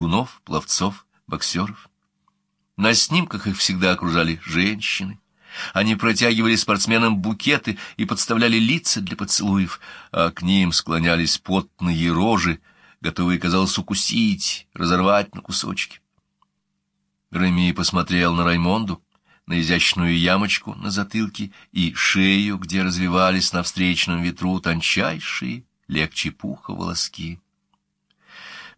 бегунов, пловцов, боксеров. На снимках их всегда окружали женщины. Они протягивали спортсменам букеты и подставляли лица для поцелуев, а к ним склонялись потные рожи, готовые, казалось, укусить, разорвать на кусочки. Реми посмотрел на Раймонду, на изящную ямочку на затылке и шею, где развивались на встречном ветру тончайшие, легче пуха волоски.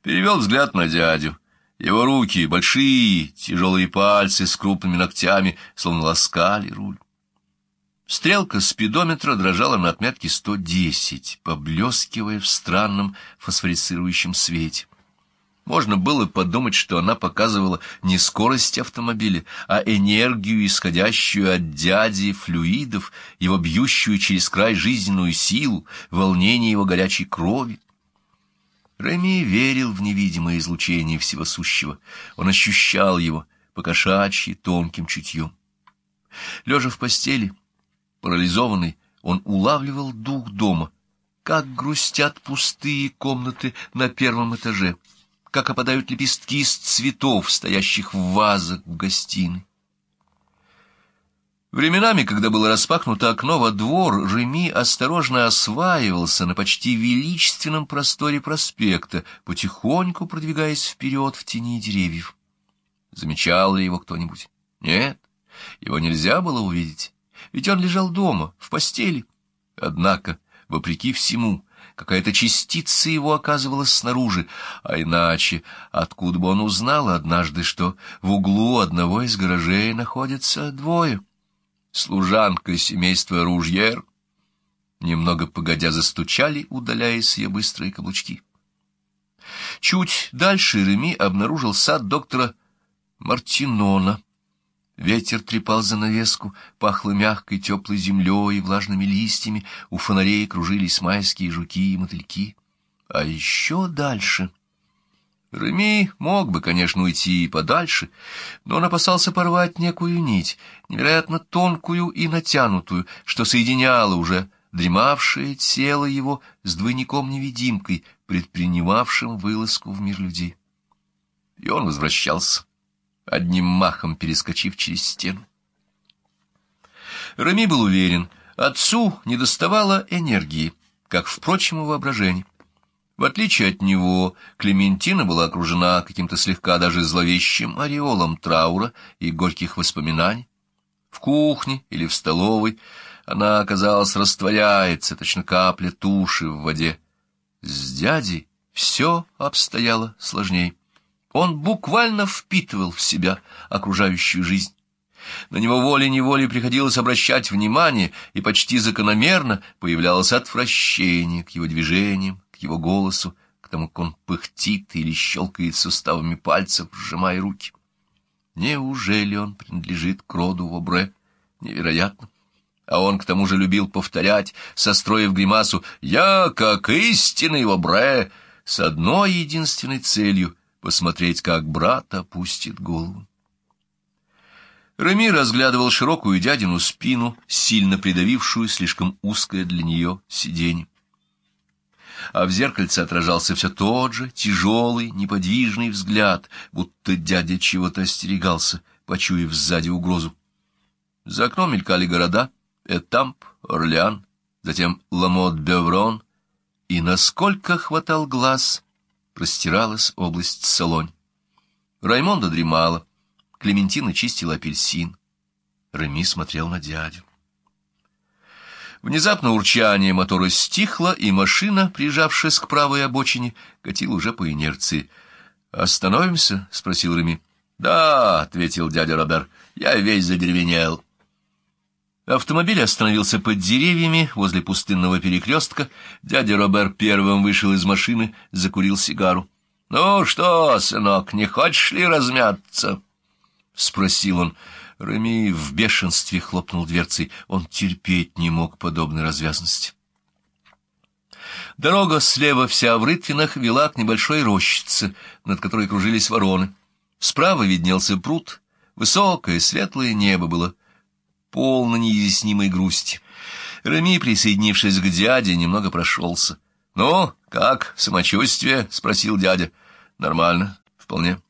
Перевел взгляд на дядю. Его руки, большие, тяжелые пальцы с крупными ногтями, словно ласкали руль. Стрелка спидометра дрожала на отметке 110, поблескивая в странном фосфорицирующем свете. Можно было подумать, что она показывала не скорость автомобиля, а энергию, исходящую от дяди флюидов, его бьющую через край жизненную силу, волнение его горячей крови. Реми верил в невидимое излучение всего сущего. Он ощущал его, покошачьи, тонким чутьем. Лежа в постели, парализованный, он улавливал дух дома, как грустят пустые комнаты на первом этаже — как опадают лепестки из цветов, стоящих в вазах в гостиной. Временами, когда было распахнуто окно во двор, Реми осторожно осваивался на почти величественном просторе проспекта, потихоньку продвигаясь вперед в тени деревьев. Замечал ли его кто-нибудь? Нет, его нельзя было увидеть, ведь он лежал дома, в постели. Однако, вопреки всему, Какая-то частица его оказывалась снаружи, а иначе откуда бы он узнал однажды, что в углу одного из гаражей находятся двое? Служанка семейства Ружьер. Немного погодя застучали, удаляясь ее быстрые каблучки. Чуть дальше Реми обнаружил сад доктора Мартинона — Ветер трепал занавеску, пахло мягкой теплой землей и влажными листьями, у фонарей кружились майские жуки и мотыльки. А еще дальше... Реми мог бы, конечно, уйти и подальше, но он опасался порвать некую нить, невероятно тонкую и натянутую, что соединяло уже дремавшее тело его с двойником-невидимкой, предпринимавшим вылазку в мир людей. И он возвращался одним махом перескочив через стену. Рами был уверен, отцу недоставало энергии, как, впрочем, и воображения. В отличие от него, Клементина была окружена каким-то слегка даже зловещим ореолом траура и горьких воспоминаний. В кухне или в столовой она, казалось, растворяется, точно капля туши в воде. С дядей все обстояло сложней. Он буквально впитывал в себя окружающую жизнь. На него волей-неволей приходилось обращать внимание, и почти закономерно появлялось отвращение к его движениям, его голосу, к тому, как он пыхтит или щелкает суставами пальцев, сжимая руки. Неужели он принадлежит к роду Вобре? Невероятно. А он к тому же любил повторять, состроив гримасу «Я, как истинный Вобре», с одной единственной целью посмотреть, как брат опустит голову. Реми разглядывал широкую дядину спину, сильно придавившую слишком узкое для нее сиденье. А в зеркальце отражался все тот же тяжелый, неподвижный взгляд, будто дядя чего-то остерегался, почуяв сзади угрозу. За окном мелькали города — Этамп, Орлеан, затем Ламот-Беврон, и насколько хватал глаз — простиралась область Солонь. Раймонда дремала, Клементина чистила апельсин. Реми смотрел на дядю. Внезапно урчание мотора стихло, и машина, прижавшись к правой обочине, катила уже по инерции. «Остановимся?» — спросил Реми. «Да», — ответил дядя Робер, — «я весь задеревенел». Автомобиль остановился под деревьями возле пустынного перекрестка. Дядя Робер первым вышел из машины, закурил сигару. — Ну что, сынок, не хочешь ли размяться? — спросил он. Реми в бешенстве хлопнул дверцей. Он терпеть не мог подобной развязности. Дорога слева вся в рытвинах вела к небольшой рощице, над которой кружились вороны. Справа виднелся пруд. Высокое светлое небо было полно неизъяснимой грусти. Рами, присоединившись к дяде, немного прошелся. — Ну, как самочувствие? — спросил дядя. — Нормально. Вполне.